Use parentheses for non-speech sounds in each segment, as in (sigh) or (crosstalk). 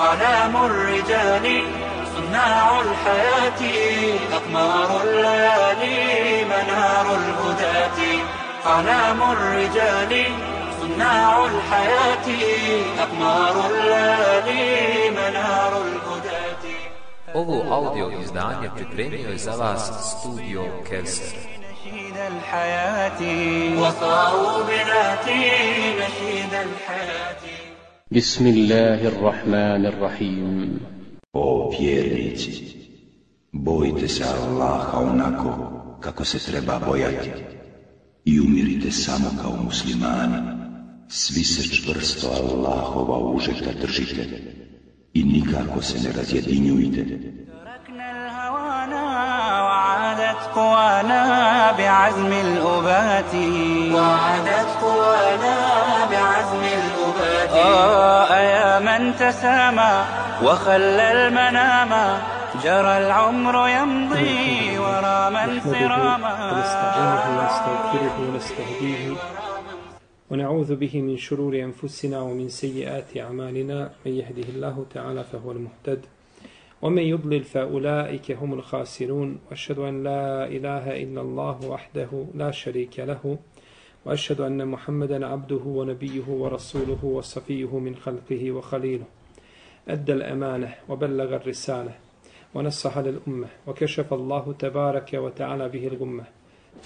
أعلام الرجال صناع الحياة أقمار الليالي منار الهداة. أعلام الرجال صناع الحياة أقمار الليالي منار الهداة. Ovo audio izdanje pripremio je za vas studio Kelser. نشيد الحياة. وصاروا بذاتي نشيد الحياة. بسم الله الرحمن الرحيم O vjernici, bojte se Allaha onako kako se treba bojati i umirite samo kao muslimani. Svi se čvrsto Allahova užeta držite i nikako se ne razjedinjujte. تركنا الهوانا وعادت قوانا بعزم الأبات وعادت قوانا بعزم يا من تسامى وخلى المنام. جرى العمر يمضي ورا من صراما. ونستعينه ونستغفره ونستهديه ونعوذ به من شرور أنفسنا ومن سيئات أعمالنا. من يهده الله تعالى فهو المهتد ومن يضلل فأولئك هم الخاسرون. وأشهد أن لا إله إلا الله وحده لا شريك له. وأشهد أن محمدا عبده ونبيه ورسوله وصفيه من خلقه وخليله. أدى الأمانة وبلغ الرسالة ونصح للأمة وكشف الله تبارك وتعالى به الغمة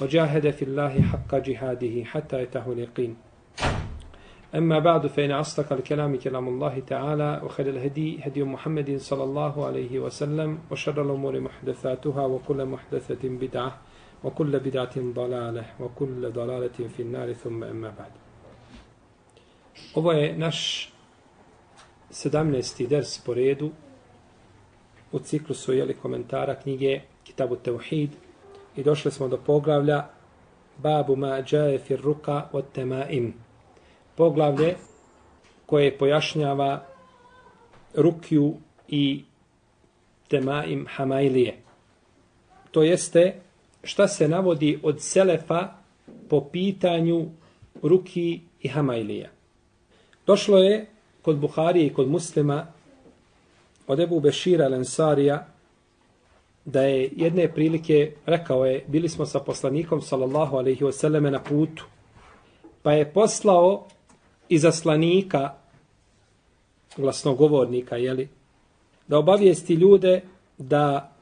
وجاهد في الله حق جهاده حتى يتاه اليقين. أما بعد فإن أصدق الكلام كلام الله تعالى وخير الهدي هدي محمد صلى الله عليه وسلم وشر الأمور محدثاتها وكل محدثة بدعة وكل بدعة ضلالة وكل ضلالة في النار ثم أما بعد Ovo je naš 17. ders po redu u ciklusu jeli, komentara knjige Kitabu Teuhid i došli smo do poglavlja Babu ma džaje fir ruka od temaim. Poglavlje koje pojašnjava rukju i temaim hamailije. To jeste šta se navodi od selefa po pitanju ruki i hamailija. Došlo je kod Buharije i kod muslima od Ebu Bešira Lensarija da je jedne prilike rekao je bili smo sa poslanikom sallallahu alaihi wasallame na putu pa je poslao izaslanika glasnogovornika jeli, da obavijesti ljude da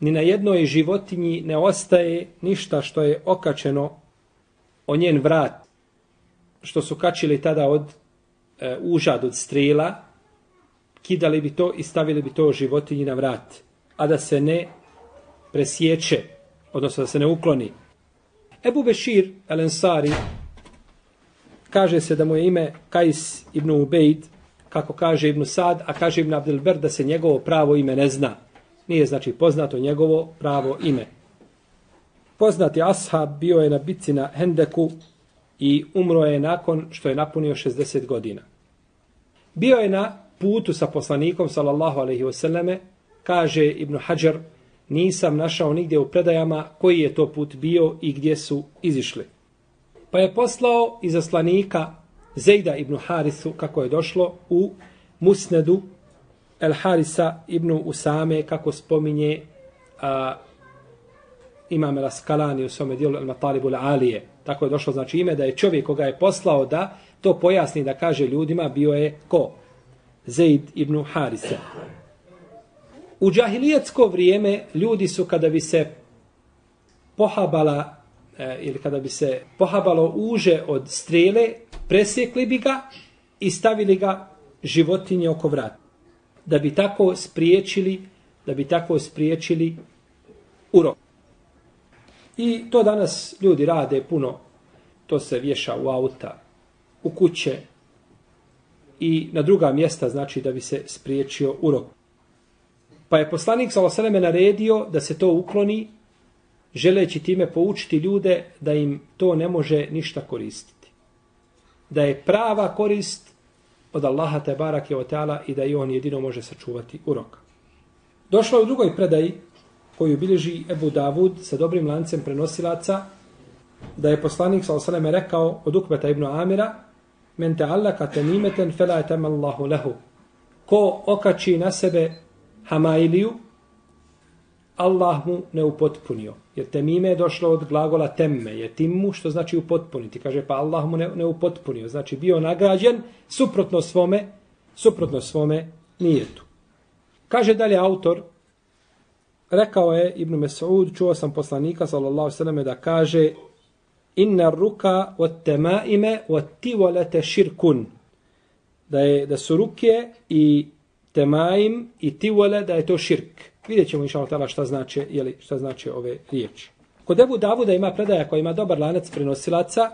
ni na jednoj životinji ne ostaje ništa što je okačeno o njen vrat što su kačili tada od e, užad od strela kidali bi to i stavili bi to životinji na vrat a da se ne presjeće odnosno da se ne ukloni Ebu Bešir El Ensari kaže se da mu je ime Kajs ibn Ubejd, kako kaže ibn Sad, a kaže ibn Abdelber da se njegovo pravo ime ne zna. Nije znači poznato njegovo pravo ime. Poznati ashab bio je na bitci na Hendeku i umro je nakon što je napunio 60 godina. Bio je na putu sa poslanikom, sallallahu alaihi wasallame, kaže Ibn Hajar, nisam našao nigdje u predajama koji je to put bio i gdje su izišli. Pa je poslao izaslanika Zejda ibn Harisu, kako je došlo, u Musnedu El Harisa ibn Usame, kako spominje a, imam El Askalani u svome dijelu El Matalibul Alije. Tako je došlo, znači ime da je čovjek koga je poslao da to pojasni, da kaže ljudima, bio je ko? Zeid ibn Harisa. U džahilijetsko vrijeme ljudi su kada bi se pohabala e, ili kada bi se pohabalo uže od strele, presjekli bi ga i stavili ga životinje oko vrata. Da bi tako spriječili, da bi tako spriječili urok. I to danas ljudi rade puno, to se vješa u auta, u kuće i na druga mjesta, znači da bi se spriječio urok. Pa je poslanik Salosaleme naredio da se to ukloni želeći time poučiti ljude da im to ne može ništa koristiti. Da je prava korist od Allaha te barake o teala i da i on jedino može sačuvati urok. Došlo je u drugoj predaji koju bilježi Ebu Davud sa dobrim lancem prenosilaca da je poslanik sa osaleme rekao od Ukbeta ibn Amira men te allaka temimeten fela etem Allahu lehu ko okači na sebe hamailiju, Allah mu ne upotpunio. Jer temime je došlo od glagola temme, je timmu, što znači upotpuniti. Kaže, pa Allah mu ne, ne upotpunio. Znači, bio nagrađen suprotno svome, suprotno svome nijetu. Kaže dalje autor, rekao je Ibn Mes'ud, čuo sam poslanika, sallallahu sallam, da kaže, inna ruka od temaime od tivolete širkun. Da, je, da su ruke i temaim i tivole, da je to širk. Vidjet ćemo inša Allah šta znači, jeli, šta znači ove riječi. Kod Ebu Davuda ima predaja koja ima dobar lanac prenosilaca,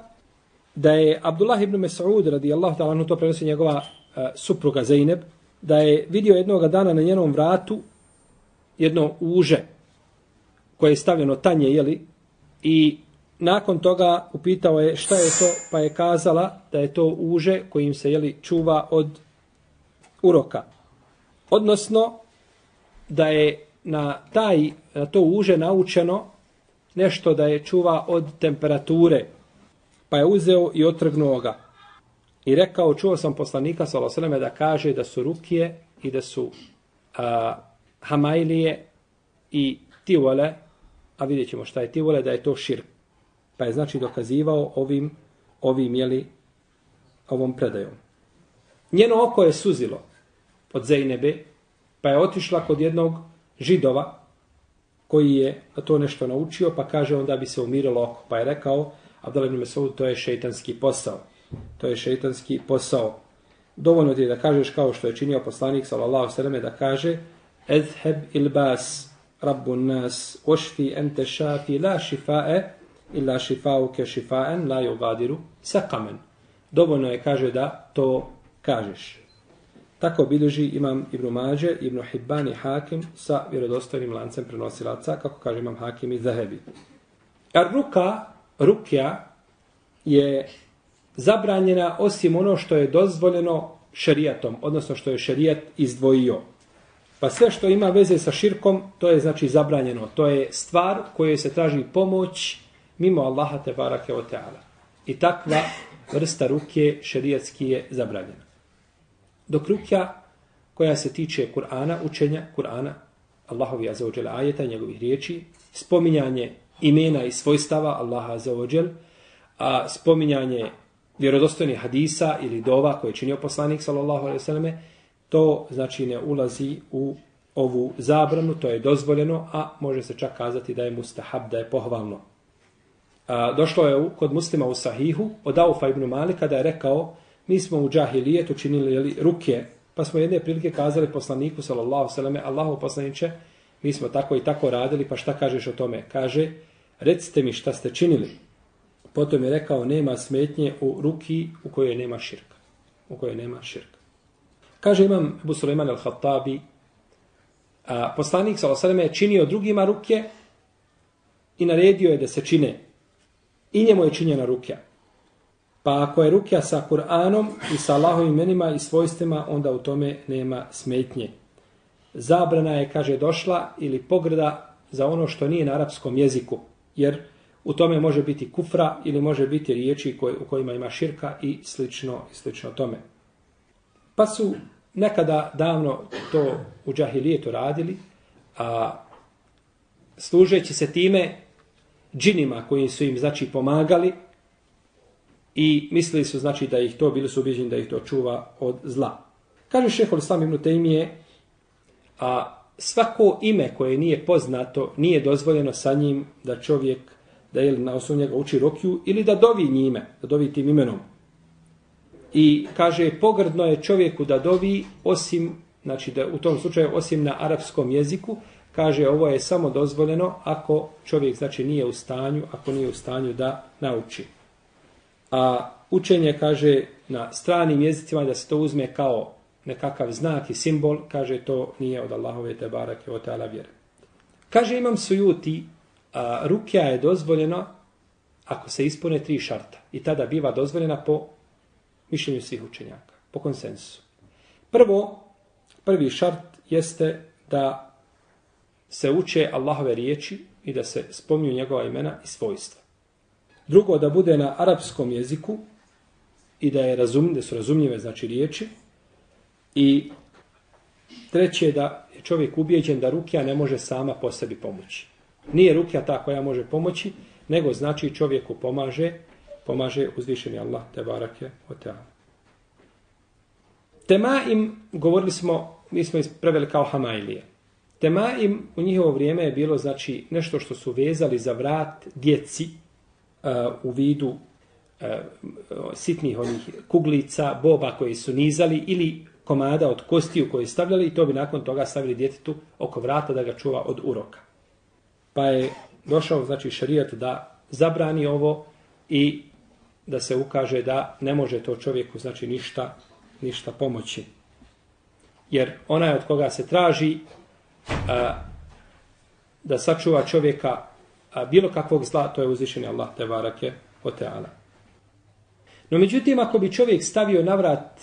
da je Abdullah ibn Mes'ud, radijallahu ta'ala, to prenosi njegova uh, supruga Zeyneb, da je vidio jednog dana na njenom vratu jedno uže koje je stavljeno tanje, jeli, i nakon toga upitao je šta je to, pa je kazala da je to uže kojim se jeli, čuva od uroka. Odnosno, da je na taj na to uže naučeno nešto da je čuva od temperature. Pa je uzeo i otrgnuo ga. I rekao, čuo sam poslanika Salosaleme da kaže da su rukije i da su a, hamajlije i tivole, a vidjet ćemo šta je tivole, da je to širk. Pa je znači dokazivao ovim, ovim jeli, ovom predajom. Njeno oko je suzilo od Zejnebe, pa je otišla kod jednog židova koji je to nešto naučio, pa kaže onda bi se umirilo oko. Pa je rekao, Abdel ibn Mesud, to je šeitanski posao. To je šeitanski posao. Dovoljno ti je da kažeš kao što je činio poslanik, sallallahu sallam, da kaže, Edheb ilbas, rabbun nas, ošfi ente šafi, la šifae, illa šifau ke šifaen, la jugadiru sakamen. Dovoljno je, kaže, da to kažeš. Tako bilježi imam Ibn Mađe, Ibn Hibban i Hakim sa vjerodostojnim lancem prenosilaca, kako kaže imam Hakim i Zahebi. Ar ruka, rukja, je zabranjena osim ono što je dozvoljeno šerijatom, odnosno što je šerijat izdvojio. Pa sve što ima veze sa širkom, to je znači zabranjeno. To je stvar kojoj se traži pomoć mimo Allaha te barake o teala. I takva vrsta ruke šerijatski je zabranjena. Dok rukja koja se tiče Kur'ana, učenja Kur'ana, Allahovi azzawajal ajeta, njegovih riječi, spominjanje imena i svojstava Allaha azzawajal, a spominjanje vjerodostojnih hadisa ili dova koje je činio poslanik sallallahu alejhi ve selleme to znači ne ulazi u ovu zabranu, to je dozvoljeno, a može se čak kazati da je mustahab, da je pohvalno. A, došlo je u, kod muslima u sahihu od Aufa ibn Malika da je rekao mi smo u džahilijetu činili jeli, ruke, pa smo jedne prilike kazali poslaniku, sallallahu sallam, Allahu poslaniće, mi smo tako i tako radili, pa šta kažeš o tome? Kaže, recite mi šta ste činili. Potom je rekao, nema smetnje u ruki u kojoj nema širka. U kojoj nema širka. Kaže imam Ebu Suleiman al-Hattabi, a, poslanik sallallahu je činio drugima ruke i naredio je da se čine. I njemu je činjena rukja. Pa ako je rukja sa Kur'anom i sa Allahovim imenima i svojstvima, onda u tome nema smetnje. Zabrana je, kaže, došla ili pogrda za ono što nije na arapskom jeziku. Jer u tome može biti kufra ili može biti riječi koje, u kojima ima širka i slično, i slično tome. Pa su nekada davno to u džahilijetu radili, a služeći se time džinima koji su im znači pomagali, i mislili su znači da ih to bili su ubeđeni da ih to čuva od zla. Kaže šehol Islam ibn Tejmije, a svako ime koje nije poznato nije dozvoljeno sa njim da čovjek da je na osnovu njega uči rokju ili da dovi njime, da dovi tim imenom. I kaže pogrdno je čovjeku da dovi osim znači da u tom slučaju osim na arapskom jeziku kaže ovo je samo dozvoljeno ako čovjek znači nije u stanju ako nije u stanju da nauči a učenje kaže na stranim jezicima da se to uzme kao nekakav znak i simbol, kaže to nije od Allahove te barake o teala vjere. Kaže imam sujuti, a, rukja je dozvoljeno ako se ispune tri šarta. I tada biva dozvoljena po mišljenju svih učenjaka, po konsensusu. Prvo, prvi šart jeste da se uče Allahove riječi i da se spominju njegova imena i svojstva. Drugo, da bude na arapskom jeziku i da je razum, da su razumljive znači riječi. I Treće da je čovjek ubijeđen da rukja ne može sama po sebi pomoći. Nije rukja ta koja može pomoći, nego znači čovjeku pomaže, pomaže uzvišeni Allah, te barake, o teala. Temaim, govorili smo, mi smo preveli kao Hamailije. Temaim u njihovo vrijeme je bilo znači nešto što su vezali za vrat djeci u vidu e, sitnih onih kuglica, boba koji su nizali ili komada od kostiju koje stavljali i to bi nakon toga stavili djetetu oko vrata da ga čuva od uroka. Pa je došao znači šarijat da zabrani ovo i da se ukaže da ne može to čovjeku znači ništa ništa pomoći. Jer ona od koga se traži a, da sačuva čovjeka a, bilo kakvog zla, to je uzvišeni Allah te varake o teala. No međutim, ako bi čovjek stavio na vrat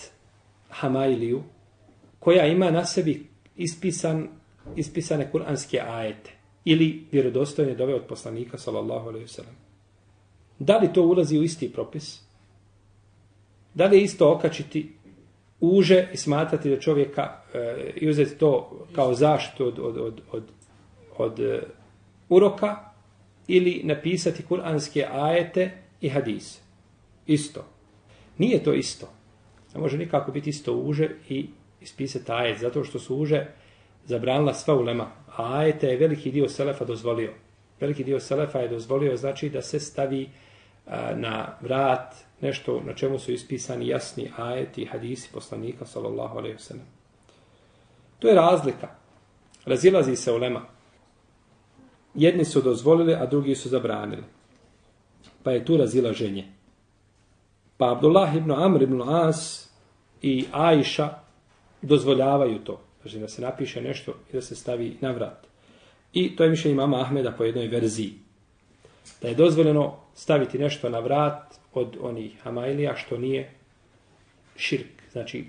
Hamailiju, koja ima na sebi ispisan, ispisane kuranske ajete, ili vjerodostojne dove od poslanika, sallallahu alaihi sallam, da li to ulazi u isti propis? Da li je isto okačiti uže i smatrati da čovjeka e, i uzeti to kao zaštitu od, od, od, od, od e, uroka ili napisati kuranske ajete i hadise. Isto. Nije to isto. Ne može nikako biti isto uže i ispisati ajet, zato što su uže zabranila sva ulema. A ajete je veliki dio Selefa dozvolio. Veliki dio Selefa je dozvolio, znači da se stavi a, na vrat nešto na čemu su ispisani jasni ajeti i hadisi poslanika sallallahu alejhi wasallam. To je razlika. Razilazi se ulema. Jedni su dozvolili, a drugi su zabranili. Pa je tu razilaženje. Pa Abdullah ibn Amr ibn As i Aisha dozvoljavaju to. Znači da se napiše nešto i da se stavi na vrat. I to je mišljenje mama Ahmeda po jednoj verziji. Da je dozvoljeno staviti nešto na vrat od onih hamailija što nije širk. Znači,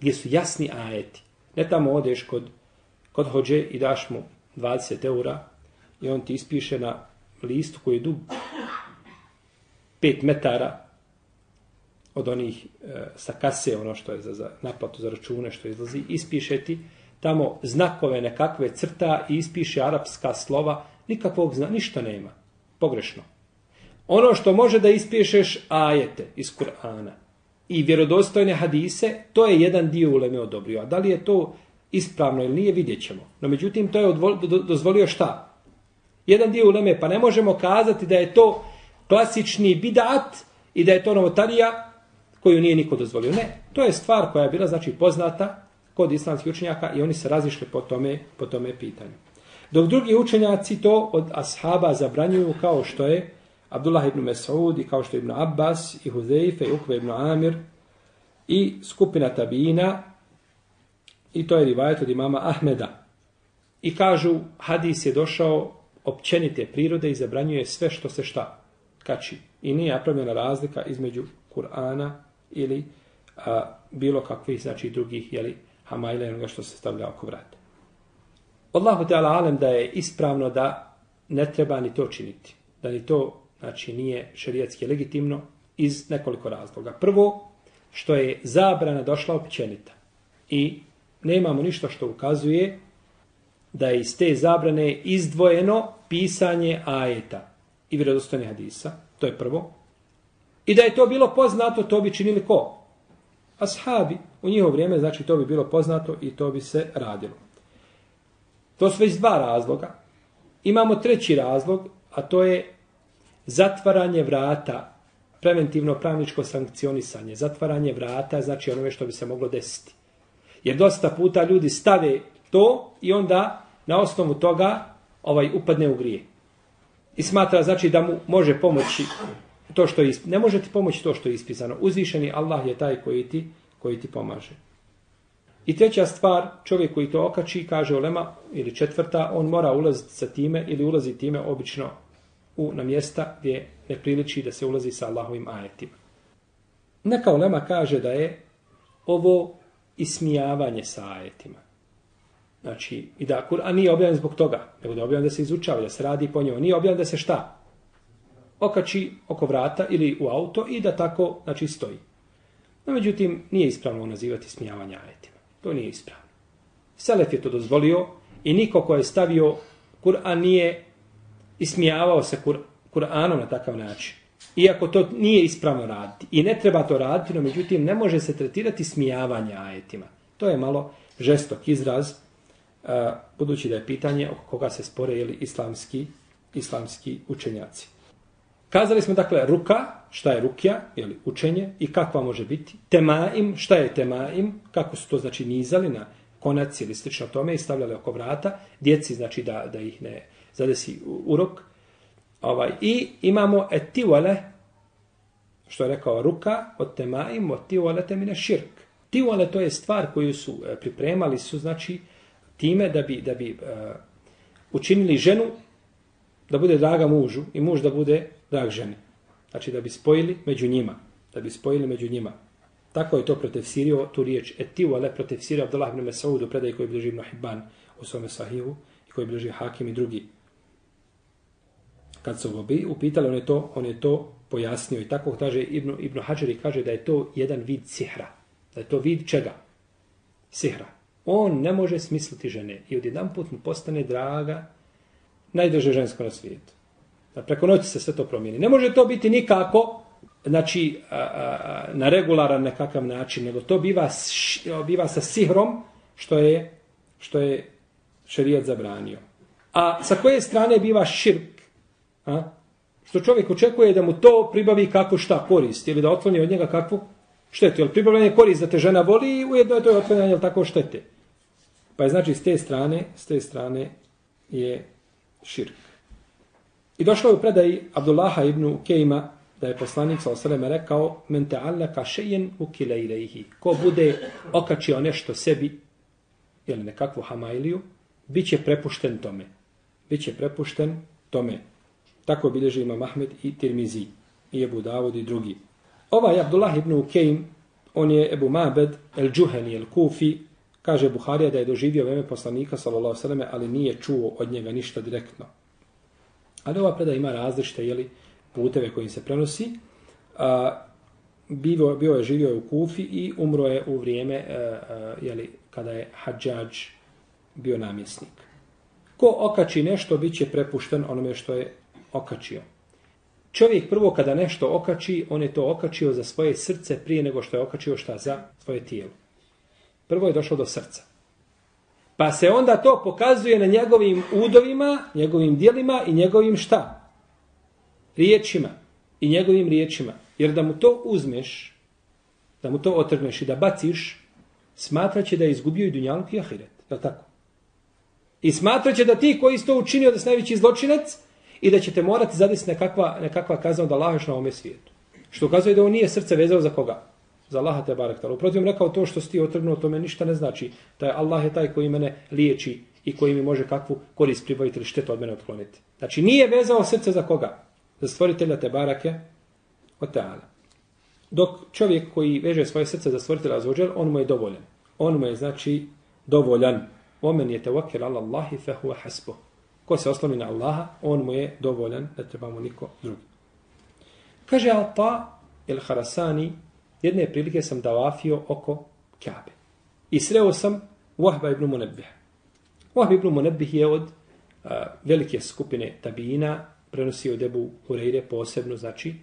gdje su jasni ajeti. Ne tamo odeš kod, kod hođe i daš mu 20 eura i on ti ispiše na listu koji je dug 5 metara od onih e, sa kase, ono što je za, za naplatu za račune što izlazi, ispiše ti tamo znakove nekakve crta i ispiše arapska slova, nikakvog zna, ništa nema. Pogrešno. Ono što može da ispišeš ajete iz Kur'ana i vjerodostojne hadise, to je jedan dio uleme odobrio. A da li je to ispravno ili nije, vidjet ćemo. No međutim, to je dozvolio šta? Jedan dio uleme, pa ne možemo kazati da je to klasični bidat i da je to novotarija koju nije niko dozvolio. Ne, to je stvar koja je bila znači poznata kod islamskih učenjaka i oni se razišli po tome, po tome pitanju. Dok drugi učenjaci to od ashaba zabranjuju kao što je Abdullah ibn Mes'ud i kao što je ibn Abbas i Huzeife i Ukve ibn Amir i skupina tabina i to je rivajet od imama Ahmeda. I kažu, hadis je došao općenite prirode i zabranjuje sve što se šta kači. I nije napravljena razlika između Kur'ana ili a, bilo kakvih, znači drugih, jeli, hamajla i onoga što se stavlja oko vrata. Allahu Teala alem da je ispravno da ne treba ni to činiti. Da ni to znači nije šerijatski legitimno iz nekoliko razloga. Prvo, što je zabrana došla općenita i nemamo ništa što ukazuje da je iz te zabrane izdvojeno pisanje ajeta i vjerodostojni hadisa. To je prvo. I da je to bilo poznato, to bi činili ko? Ashabi. U njihovo vrijeme, znači, to bi bilo poznato i to bi se radilo. To su već dva razloga. Imamo treći razlog, a to je zatvaranje vrata, preventivno pravničko sankcionisanje, zatvaranje vrata, znači onome što bi se moglo desiti. Jer dosta puta ljudi stave to i onda na osnovu toga ovaj upadne u grije. I smatra znači da mu može pomoći to što je ispisano. Ne može ti pomoći to što je ispisano. Uzvišeni Allah je taj koji ti, koji ti pomaže. I treća stvar, čovjek koji to okači, kaže Olema, ili četvrta, on mora ulaziti sa time ili ulazi time obično u, na mjesta gdje ne priliči da se ulazi sa Allahovim ajetima. Neka Olema kaže da je ovo ismijavanje sa ajetima. Znači, i da Kur'an nije objavljen zbog toga, nego da je objavljen da se izučava, da se radi po njemu. Nije objavljen da se šta? Okači oko vrata ili u auto i da tako, znači, stoji. No, međutim, nije ispravno nazivati smijavanje ajetima. To nije ispravno. Selef je to dozvolio i niko ko je stavio Kur'an nije ismijavao se Kur, Kur'anom na takav način. Iako to nije ispravno raditi. I ne treba to raditi, no međutim ne može se tretirati smijavanje ajetima. To je malo žestok izraz, budući da je pitanje oko koga se spore ili islamski, islamski učenjaci. Kazali smo dakle ruka, šta je rukja, ili učenje i kakva može biti. Temaim, šta je temaim, kako su to znači nizali na konac ili slično tome i stavljali oko vrata. Djeci znači da, da ih ne zadesi urok. Ovaj, I imamo etivale, što je rekao ruka, od temaim, od tivale temine širk. Tivale to je stvar koju su e, pripremali su znači time da bi, da bi uh, učinili ženu da bude draga mužu i muž da bude drag ženi. Znači da bi spojili među njima. Da bi spojili među njima. Tako je to protefsirio tu riječ etiu, ale protefsirio Abdullah ibn Mas'ud u predaj koji bliži ibn Hibban u svome sahihu i koji bliži Hakim i drugi. Kad su obi upitali, on je to, on je to pojasnio i tako kaže Ibn, Ibn Hađari kaže da je to jedan vid sihra. Da je to vid čega? Sihra. On ne može smisliti žene i odjedan put mu postane draga najdrže žensko na svijetu. Da preko noći se sve to promijeni. Ne može to biti nikako znači, a, a, na regularan nekakav način, nego to biva, biva sa sihrom što je, što je šerijat zabranio. A sa koje strane biva širk? A? Što čovjek očekuje da mu to pribavi kako šta korist ili da otkloni od njega kakvu štetu. Jer pribavljanje korist da te žena voli i ujedno je to otklanjanje tako štete. Pa je znači s te strane, s te strane je širk. I došlo je u predaji Abdullaha ibn Kejma da je poslanik sa osaleme rekao men ta'allaka šejen u kilejlejhi. Ko bude okačio nešto sebi ili nekakvu hamailiju, bit će prepušten tome. Biće prepušten tome. Tako bilježi ima Mahmed i Tirmizi i Ebu Davud i drugi. Ovaj Abdullah ibn Ukejm, on je Ebu Mabed, el Džuheni, el Kufi, kaže Buharija da je doživio vreme poslanika, sallallahu sallam, ali nije čuo od njega ništa direktno. Ali ova predaja ima različite jeli, puteve kojim se prenosi. A, bio, bio je živio je u Kufi i umro je u vrijeme e, e, a, a, jeli, kada je Hadžađ bio namjesnik. Ko okači nešto, bit će prepušten onome što je okačio. Čovjek prvo kada nešto okači, on je to okačio za svoje srce prije nego što je okačio šta za svoje tijelo. Prvo je došlo do srca. Pa se onda to pokazuje na njegovim udovima, njegovim dijelima i njegovim šta? Riječima. I njegovim riječima. Jer da mu to uzmeš, da mu to otrgneš i da baciš, smatraće da je izgubio i dunjaluk i ahiret. Je tako? I smatraće da ti koji si to učinio da si najveći zločinac i da ćete morati zadesiti nekakva, nekakva kazna od Allaha na ovome svijetu. Što ukazuje da on nije srce vezao za koga? Za Allaha te barek tala. Uprotiv rekao to što si ti otrgnuo, to me ništa ne znači. Da je Allah je taj koji mene liječi i koji mi može kakvu korist pribaviti ili štetu od mene otkloniti. Znači nije vezao srce za koga? Za stvoritelja te barake od teala. Dok čovjek koji veže svoje srce za stvoritelja zvođel, on mu je dovoljan. On mu je znači dovoljan. Omen je tevakir ala Allahi fehuva hasbo. Ko se osloni na Allaha, on mu je dovoljan, ne treba mu niko drugi. Kaže Alta il Harasani, Jedne prilike sam davafio oko Kabe. I sreo sam Wahba ibn Munebbih. Wahba ibn Munebbih je od a, velike skupine tabina, prenosio debu Hureyre posebno, znači,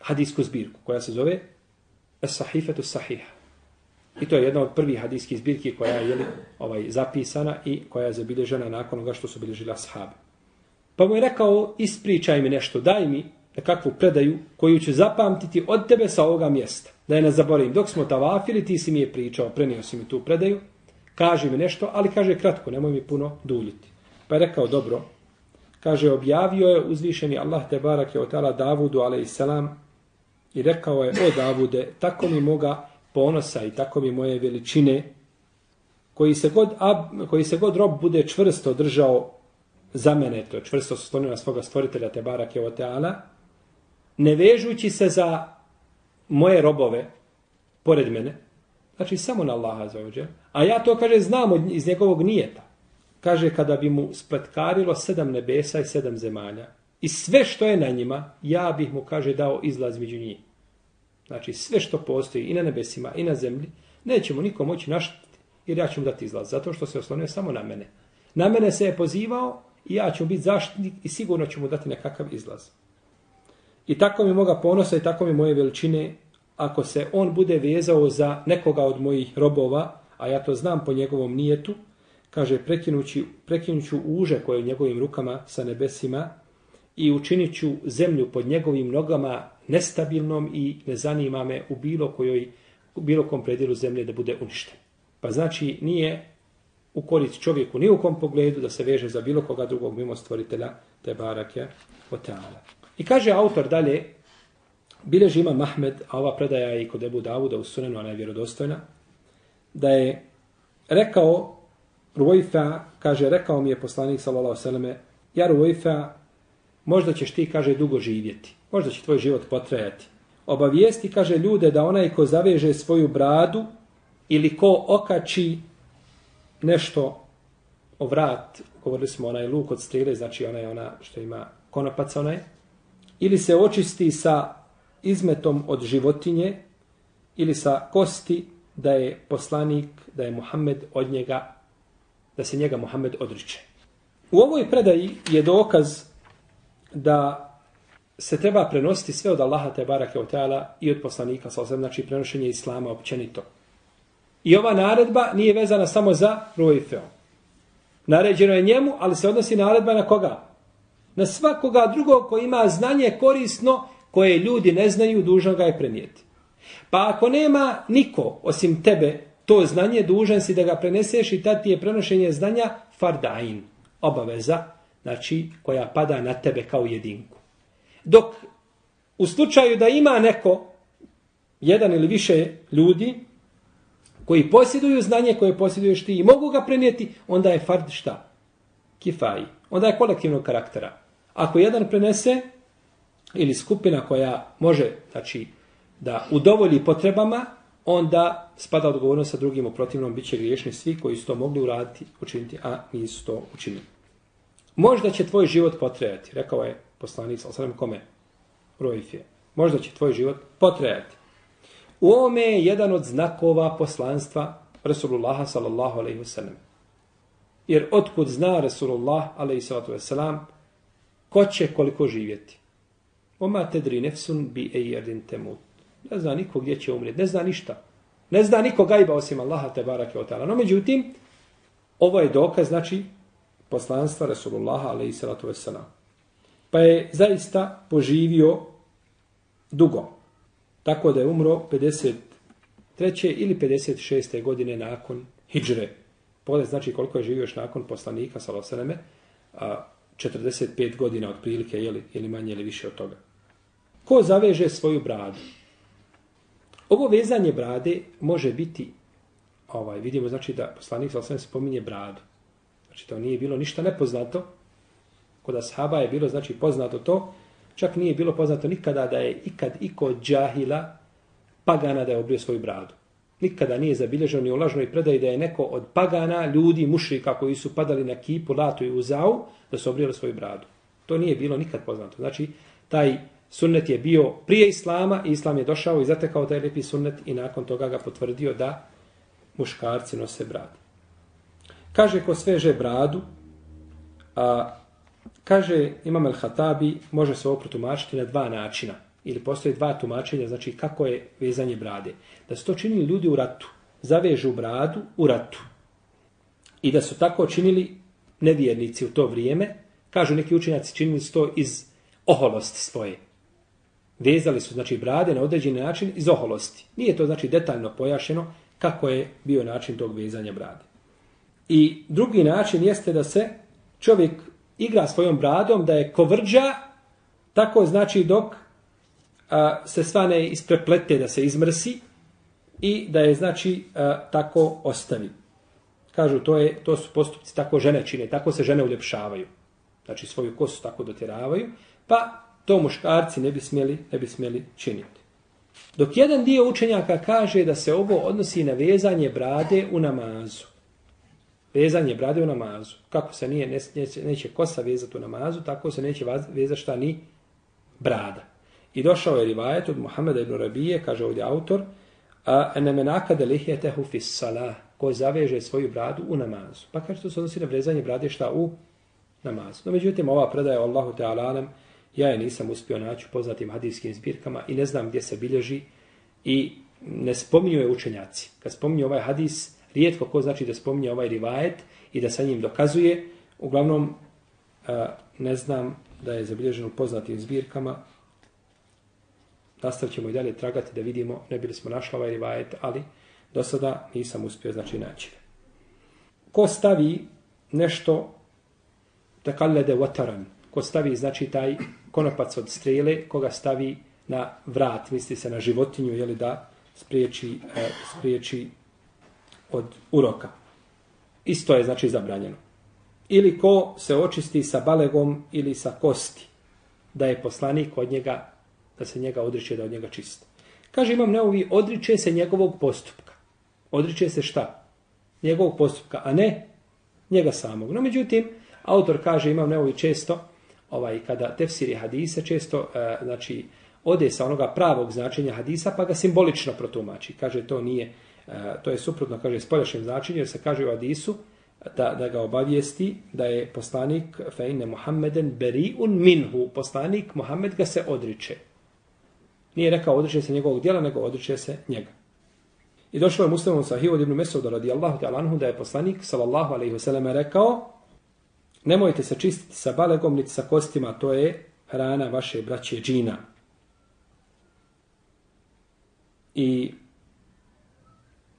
hadijsku zbirku, koja se zove As-Sahifetu Sahiha. I to je jedna od prvih hadijskih zbirki koja je jeli, ovaj, zapisana i koja je zabilježena nakon onoga što su bilježila sahabe. Pa mu je rekao, ispričaj mi nešto, daj mi nekakvu predaju koju ću zapamtiti od tebe sa ovoga mjesta. Da je ne zaboravim. Dok smo tavafili, ti si mi je pričao, prenio si mi tu predaju, kaže mi nešto, ali kaže kratko, nemoj mi puno duljiti. Pa je rekao, dobro, kaže, objavio je uzvišeni Allah te barak je otala Davudu, ale i rekao je, o Davude, tako mi moga ponosa i tako mi moje veličine, koji se god, ab, koji se god rob bude čvrsto držao za mene, to je čvrsto stonio na svoga stvoritelja te barak je oteala, ne vežući se za moje robove pored mene, znači samo na Allaha za ođe, a ja to, kaže, znam iz njegovog nijeta. Kaže, kada bi mu spletkarilo sedam nebesa i sedam zemalja, i sve što je na njima, ja bih mu, kaže, dao izlaz među njih. Znači, sve što postoji i na nebesima i na zemlji, nećemo nikom moći naštetiti, jer ja ću mu dati izlaz. Zato što se oslonio samo na mene. Na mene se je pozivao i ja ću biti zaštitnik i sigurno ću mu dati nekakav izlaz. I tako mi moga ponosa i tako mi moje veličine, ako se on bude vezao za nekoga od mojih robova, a ja to znam po njegovom nijetu, kaže prekinući, prekinuću uže koje je u njegovim rukama sa nebesima i učinit ću zemlju pod njegovim nogama nestabilnom i ne zanima me u bilo kojoj u bilo kom predjelu zemlje da bude uništen. Pa znači nije u korist čovjeku ni u kom pogledu da se veže za bilo koga drugog mimo stvoritelja te barake o teala. I kaže autor dalje, bileži ima Mahmed, a ova predaja je i kod Ebu Davuda u sunenu, ona je vjerodostojna, da je rekao Ruojfa, kaže, rekao mi je poslanik sallallahu sallam, ja Ruojfa, možda ćeš ti, kaže, dugo živjeti. Možda će tvoj život potrajati. Obavijesti, kaže, ljude da onaj ko zaveže svoju bradu ili ko okači nešto o vrat, govorili smo onaj luk od strile, znači onaj ona što ima konopac onaj, ili se očisti sa izmetom od životinje, ili sa kosti, da je poslanik, da je Muhammed od njega, da se njega Muhammed odriče. U ovoj predaji je dokaz da se treba prenositi sve od Allaha te barake od teala i od poslanika, sa osam, znači prenošenje Islama općenito. I ova naredba nije vezana samo za Ruifeo. Naređeno je njemu, ali se odnosi naredba na koga? Na svakoga drugog ko ima znanje korisno koje ljudi ne znaju, dužan ga je prenijeti. Pa ako nema niko osim tebe to znanje, dužan si da ga preneseš i tad ti je prenošenje znanja fardain, obaveza, znači koja pada na tebe kao jedinku. Dok u slučaju da ima neko, jedan ili više ljudi, koji posjeduju znanje koje posjeduješ ti i mogu ga prenijeti, onda je fard šta? Kifaji. Onda je kolektivnog karaktera. Ako jedan prenese, ili skupina koja može, znači, da udovolji potrebama, onda spada odgovornost sa drugim, u protivnom bit će griješni svi koji su to mogli uraditi, učiniti, a nisu to učinili. Možda će tvoj život potrejati, rekao je poslanik, sa osrem kome? Rojfije. Možda će tvoj život potrejati. U ovome je jedan od znakova poslanstva Rasulullah sallallahu alaihi wa sallam. Jer otkud zna Rasulullah alaihi sallatu wa sallam ko će koliko živjeti. Oma tedri nefsun bi ejerdin temut. Ne zna niko gdje će umrijeti. Ne zna ništa. Ne zna niko gajba osim Allaha te barake o ta'ala. No međutim, ovo je dokaz, znači, poslanstva Resulullaha alaihi sallatu wa. Pa je zaista poživio dugo. Tako da je umro 53. ili 56. godine nakon hijđre. Pogledaj znači koliko je živio još nakon poslanika, salosaneme, a 45 godina otprilike, jeli, ili manje ili više od toga. Ko zaveže svoju bradu? Ovo vezanje brade može biti, ovaj, vidimo znači da poslanik salosaneme spominje bradu. Znači to nije bilo ništa nepoznato. Kod ashaba je bilo znači poznato to, Čak nije bilo poznato nikada da je ikad iko džahila pagana da je obrio svoju bradu. Nikada nije zabilježeno ni u lažnoj predaji da je neko od pagana, ljudi, mušrika koji su padali na kipu, latu i uzau, da su obrijali svoju bradu. To nije bilo nikad poznato. Znači, taj sunnet je bio prije Islama, i Islam je došao i zatekao taj lijepi sunnet i nakon toga ga potvrdio da muškarci nose bradu. Kaže ko sveže bradu, a, Kaže Imam el-Hatabi, može se ovo protumačiti na dva načina. Ili postoje dva tumačenja, znači kako je vezanje brade. Da su to činili ljudi u ratu. Zavežu bradu u ratu. I da su tako činili nevjernici u to vrijeme. Kažu neki učenjaci činili su to iz oholosti svoje. Vezali su znači brade na određeni način iz oholosti. Nije to znači detaljno pojašeno kako je bio način tog vezanja brade. I drugi način jeste da se čovjek igra svojom bradom, da je kovrđa, tako znači dok a, se sva ne ispreplete, da se izmrsi i da je znači a, tako ostavi. Kažu, to, je, to su postupci tako žene čine, tako se žene uljepšavaju. Znači svoju kosu tako dotjeravaju, pa to muškarci ne bi smjeli, ne bi smjeli činiti. Dok jedan dio učenjaka kaže da se ovo odnosi na vezanje brade u namazu vezanje brade u namazu. Kako se nije, neće, neće kosa vezati u namazu, tako se neće vezati šta ni brada. I došao je rivajet od Muhammeda ibn Rabije, kaže ovdje autor, a nemenaka da lihijetehu fis salah. ko zaveže svoju bradu u namazu. Pa kaže to se odnosi na vrezanje brade šta u namazu. No međutim, ova predaja Allahu Teala nam, ja je nisam uspio naći u poznatim hadijskim zbirkama i ne znam gdje se bilježi i ne spominju je učenjaci. Kad spominju ovaj hadis, rijetko ko znači da spominje ovaj rivajet i da sa njim dokazuje, uglavnom ne znam da je zabilježen u poznatim zbirkama. Nastavit ćemo i dalje tragati da vidimo, ne bili smo našli ovaj rivajet, ali do sada nisam uspio znači naći. Ko stavi nešto takallede wataran, ko stavi znači taj konopac od strele, koga stavi na vrat, misli se na životinju, jeli da spriječi, e, spriječi od uroka. Isto je znači zabranjeno. Ili ko se očisti sa balegom ili sa kosti, da je poslanik od njega, da se njega odriče da od njega čisti. Kaže imam neovi, odriče se njegovog postupka. Odriče se šta? Njegovog postupka, a ne njega samog. No međutim, autor kaže imam neovi često, ovaj kada tefsiri hadisa često e, znači ode sa onoga pravog značenja hadisa pa ga simbolično protumači. Kaže to nije e, to je suprotno kaže spoljašnjem značenju jer se kaže u hadisu da, da ga obavijesti da je poslanik fejne Muhammeden beriun minhu poslanik Muhammed ga se odriče. Nije rekao odriče se njegovog djela nego odriče se njega. I došlo je muslimom sahihu od ibn Mesuda radijallahu ta'ala anhu da je poslanik sallallahu alaihi vseleme rekao Nemojte se čistiti sa balegom, niti sa kostima, to je hrana vaše braće džina. I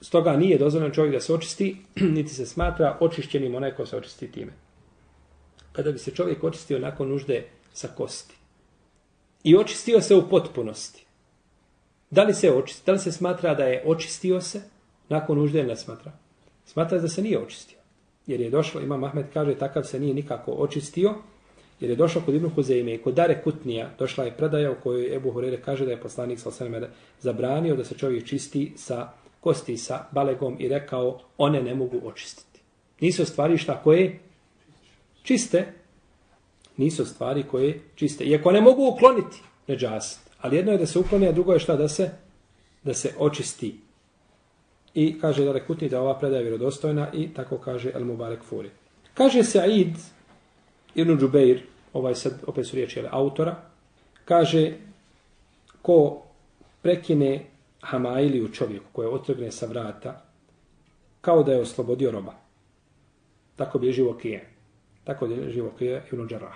stoga nije dozvoljeno čovjek da se očisti, (clears throat) niti se smatra očišćenim onaj ko se očisti time. Kada bi se čovjek očistio nakon nužde sa kosti i očistio se u potpunosti, da li se očisti, da li se smatra da je očistio se nakon nužde ne smatra? Smatra da se nije očistio jer je došlo, ima Mahmed kaže, takav se nije nikako očistio, jer je došlo kod Ibnu Huzeime i kod Dare Kutnija, došla je predaja u kojoj Ebu Hurere kaže da je poslanik sa osvrame zabranio da se čovjek čisti sa kosti sa balegom i rekao, one ne mogu očistiti. Nisu stvari šta koje čiste, nisu stvari koje čiste. Iako ne mogu ukloniti neđast, ali jedno je da se ukloni, a drugo je šta da se da se očisti. I kaže da rekutni da ova predaja je vjerodostojna i tako kaže El Mubarek Furi. Kaže se Aid ibn Džubeir, ovaj sad opet su riječi autora, kaže ko prekine Hamailiju čovjeku koje otrgne sa vrata, kao da je oslobodio roba. Tako bi je živo kije. Tako bi je živo kije ibn Džarah.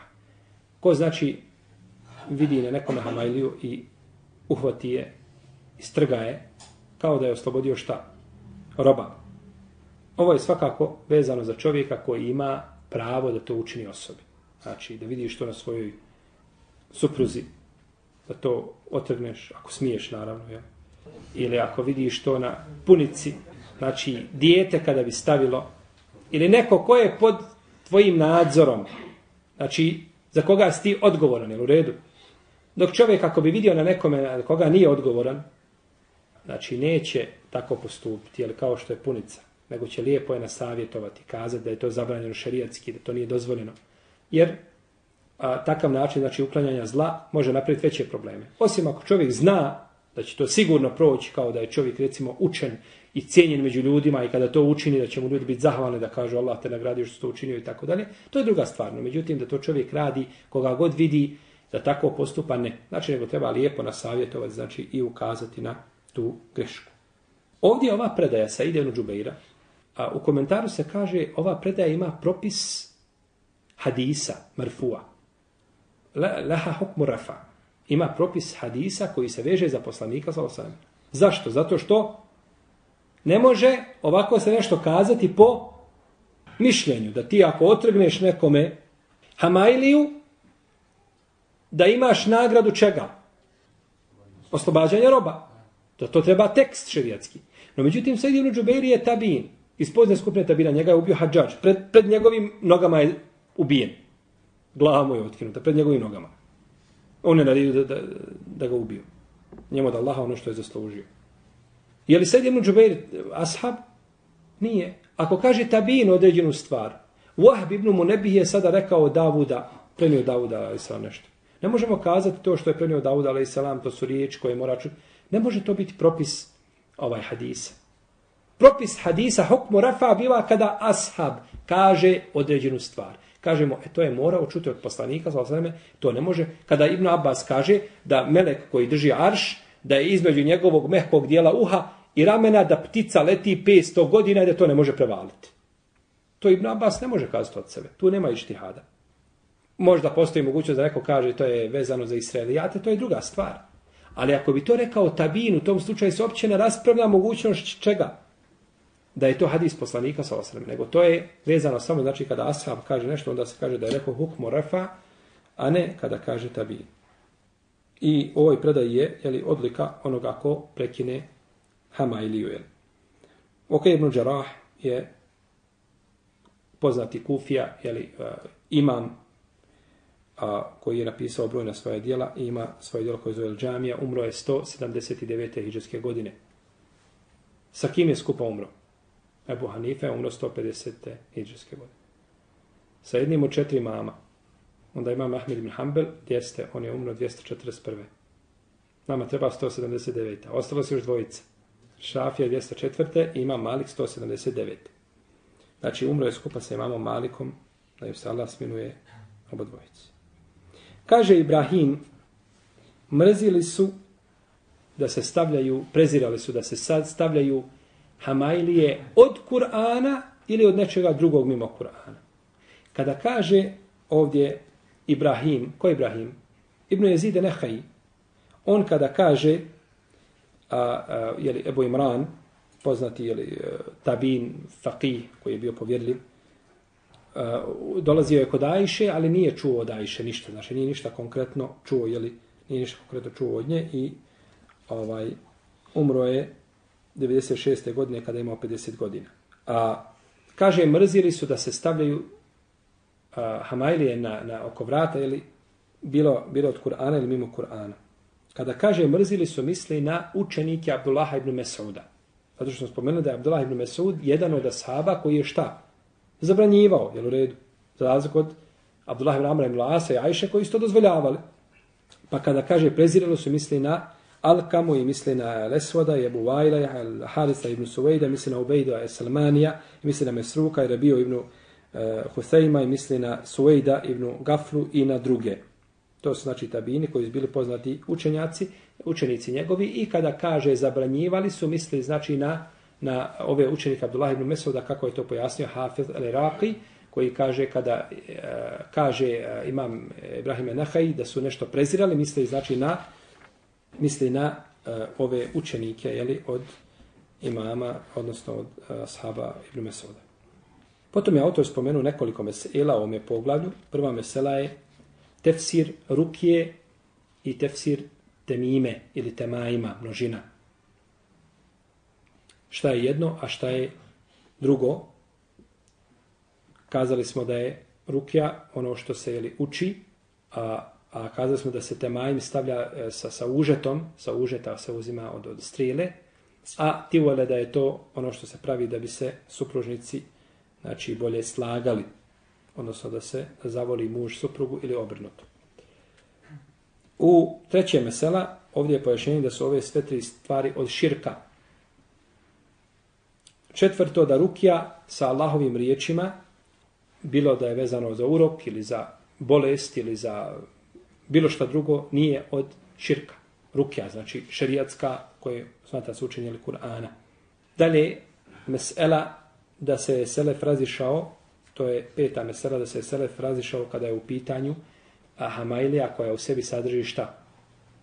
Ko znači vidi na nekome Hamajliju i uhvati je, istrga je, kao da je oslobodio šta? roba. Ovo je svakako vezano za čovjeka koji ima pravo da to učini osobi. Znači, da vidiš to na svojoj supruzi, da to otrgneš, ako smiješ, naravno, ja. ili ako vidiš to na punici, znači, dijete kada bi stavilo, ili neko ko je pod tvojim nadzorom, znači, za koga si ti odgovoran, jel u redu? Dok čovjek, ako bi vidio na nekome na koga nije odgovoran, znači, neće tako postupiti, jel, kao što je punica, nego će lijepo je nasavjetovati, kazati da je to zabranjeno šerijatski, da to nije dozvoljeno. Jer a, takav način, znači uklanjanja zla, može napraviti veće probleme. Osim ako čovjek zna da će to sigurno proći kao da je čovjek recimo učen i cijenjen među ljudima i kada to učini da će mu ljudi biti zahvalni da kažu Allah te nagradio što to učinio i tako dalje, to je druga stvar. No, međutim, da to čovjek radi, koga god vidi, da tako postupa ne. Znači, nego treba lijepo nasavjetovati, znači i ukazati na tu grešku. Ovdje ova predaja sa Idenu Džubeira, a u komentaru se kaže ova predaja ima propis hadisa, marfua. Laha hukmu rafa. Ima propis hadisa koji se veže za poslanika sa osam. Zašto? Zato što ne može ovako se nešto kazati po mišljenju. Da ti ako otrgneš nekome hamailiju, da imaš nagradu čega? Oslobađanja roba. To, to treba tekst šerijatski. No međutim, Said ibn Džubeir je tabin. Iz pozne skupine tabina njega je ubio hađač. Pred, pred njegovim nogama je ubijen. Glava mu je otkinuta. Pred njegovim nogama. On je naredio da, da, da ga ubio. Njemu da Allaha ono što je zaslužio. Je li Said ibn Džubeir ashab? Nije. Ako kaže tabin određenu stvar, Wahb ibn Munebih je sada rekao Davuda, prenio Davuda, ali sam nešto. Ne možemo kazati to što je prenio Davud ali salam, to su riječi koje mora čuti. Ne može to biti propis ovaj hadis. propis hadisa hukmu rafa biva kada ashab kaže određenu stvar. Kažemo, e, to je morao čuti od poslanika, sveme, to ne može. Kada Ibn Abbas kaže da melek koji drži arš, da je između njegovog mehkog dijela uha i ramena da ptica leti 500 godina i da to ne može prevaliti. To Ibn Abbas ne može kazati od sebe. Tu nema ištihada. Možda postoji mogućnost da neko kaže to je vezano za Israelijate, to je druga stvar. Ali ako bi to rekao tabin, u tom slučaju se uopće ne raspravlja mogućnost čega? Da je to hadis poslanika sa osrem. Nego to je vezano samo, znači kada Ashab kaže nešto, onda se kaže da je rekao hukmu refa, a ne kada kaže tabin. I ovoj predaj je jeli, odlika onoga ko prekine Hama ili Juel. Ok, Ibn Đarah je poznati Kufija, jeli, uh, eh, imam a, koji je napisao brojna svoje dijela i ima svoje dijelo koje zove Džamija, umro je 179. hiđarske godine. Sa kim je skupa umro? Ebu Hanife je umro 150. hiđarske godine. Sa jednim od četiri mama. Onda ima Ahmed ibn Hanbel, jeste, on je umro 241. Nama treba 179. Ostalo se još dvojica. Šafija 204. i ima Malik 179. Znači, umro je skupa sa imamom Malikom, da ju se Allah sminuje oba dvojici. Kaže Ibrahim, mrzili su da se stavljaju, prezirali su da se sad stavljaju Hamailije od Kur'ana ili od nečega drugog mimo Kur'ana. Kada kaže ovdje Ibrahim, ko je Ibrahim? Ibn Jezide Nehaj, on kada kaže, a, a, jeli, Ebu Imran, poznati jeli, e, tabin, faqih, koji je bio povjerljiv, uh, dolazio je kod Ajše, ali nije čuo od Ajše ništa, znači nije ništa konkretno čuo, jeli, nije ništa konkretno čuo od nje i ovaj umro je 96. godine kada je imao 50 godina. A kaže, mrzili su da se stavljaju a, hamajlije na, na oko vrata, ili bilo, bilo od Kur'ana ili mimo Kur'ana. Kada kaže mrzili su, misli na učenike Abdullaha ibn Mesuda. Zato što smo spomenuli da je Abdullah ibn Mesud jedan od ashaba koji je šta? Zabranjivao, jel u redu, za razliku od Abdullah ibn Amra ibn Asa i Ajše koji isto dozvoljavali. Pa kada kaže preziralo su misli na Alkamu i misli na Lesvoda i Ebu Vajla, Harisa ibn Suvejda, misli na Ubejda i Salmanija, misli na Mesruka i Rabio ibn eh, uh, Huthejma i misli na Suvejda ibn Gaflu i na druge. To su znači tabini koji su bili poznati učenjaci, učenici njegovi i kada kaže zabranjivali su misli znači na na ove učenike Abdullah ibn Mesuda kako je to pojasnio Hafiz al-Iraqi koji kaže kada e, kaže e, imam Ibrahim Nahaj da su nešto prezirali misli znači na misli na e, ove učenike jeli, od imama odnosno od ashaba ibn Mesuda. Potom je autor spomenuo nekoliko mesela o ome poglavlju. Prva mesela je tefsir rukije i tefsir temime ili temaima, množina šta je jedno, a šta je drugo. Kazali smo da je rukja ono što se jeli, uči, a, a kazali smo da se temajim stavlja e, sa, sa užetom, sa užeta se uzima od, od strijele, a ti vole da je to ono što se pravi da bi se supružnici znači, bolje slagali, odnosno da se zavoli muž suprugu ili obrnuto. U trećem mesela, ovdje je pojašnjenje da su ove sve tri stvari od širka, Četvrto, da rukija sa Allahovim riječima, bilo da je vezano za urok ili za bolest ili za bilo šta drugo, nije od širka. Rukija, znači šerijatska, koje smatra se učenjeli Kur'ana. Dalje, mesela da se Selef razišao, to je peta mesela da se Selef razišao kada je u pitanju a Hamailija koja u sebi sadrži šta?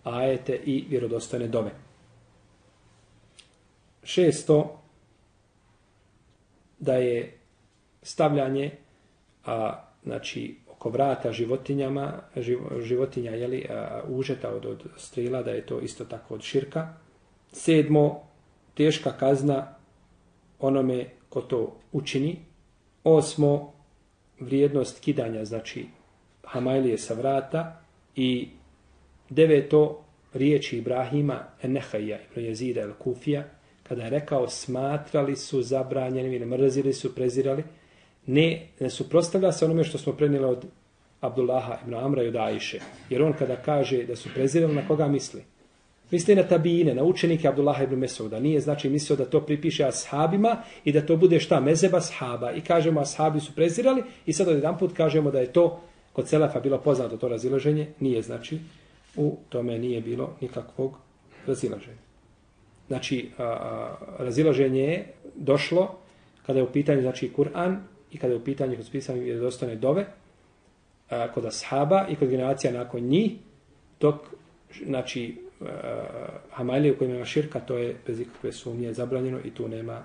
Ajete i vjerodostojne dove. Šesto, da je stavljanje a, znači, oko vrata životinjama, životinja jeli, a, užeta od, od strila, da je to isto tako od širka. Sedmo, teška kazna onome ko to učini. Osmo, vrijednost kidanja, znači Hamajlije sa vrata. I deveto, riječi Ibrahima, Enehaja, Ibn Jezida, El Kufija, kada je rekao smatrali su zabranjenim ili mrzili su, prezirali, ne, ne suprostavlja se onome što smo prenijeli od Abdullaha ibn Amra i od Ajše. Jer on kada kaže da su prezirali, na koga misli? Misli na tabine, na učenike Abdullaha ibn Mesuda. Nije znači mislio da to pripiše ashabima i da to bude šta? Mezeba ashaba. I kažemo ashabi su prezirali i sad od jedan put kažemo da je to kod Selefa bilo poznato to razilaženje. Nije znači u tome nije bilo nikakvog razilaženja. Znači, a, razilaženje je došlo kada je u pitanju znači Kur'an i kada je u pitanju kod spisanja vjerozostane dove a, kod ashaba i kod generacija nakon njih dok znači uh, Hamalije u kojima ima širka, to je bez ikakve sumnje zabranjeno i tu nema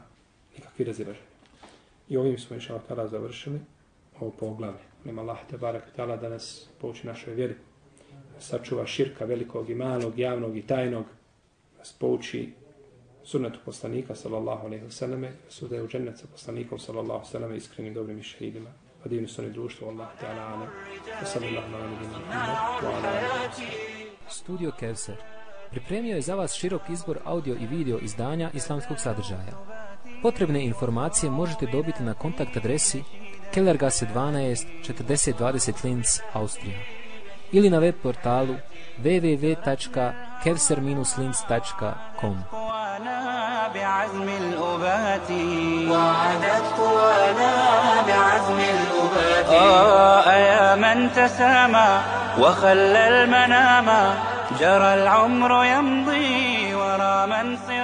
nikakvi razilaženja. I ovim smo inša Allah završili ovo poglavlje. Nema Allah te barak tala da nas pouči našoj vjeri. Sačuva širka velikog i malog, javnog i tajnog. Nas pouči sunnetu poslanika sallallahu alaihi wa sallame, sude u džennet sa poslanikom sallallahu alejhi ve selleme iskrenim dobrim i šehidima. Pa divni su oni društvo, Allah ta'ala ala. Wa sallallahu alejhi ve selleme. Studio Kevser pripremio je za vas širok izbor audio i video izdanja islamskog sadržaja. Potrebne informacije možete dobiti na kontakt adresi Kellergasse 12 4020 Linz, Austrija ili na web portalu www.kevser-linz.com بعزم الأبات. وعدت قوانا بعزم الأبات. آه يا من تسامى وخلى المنام. جرى العمر يمضي ورا من صراما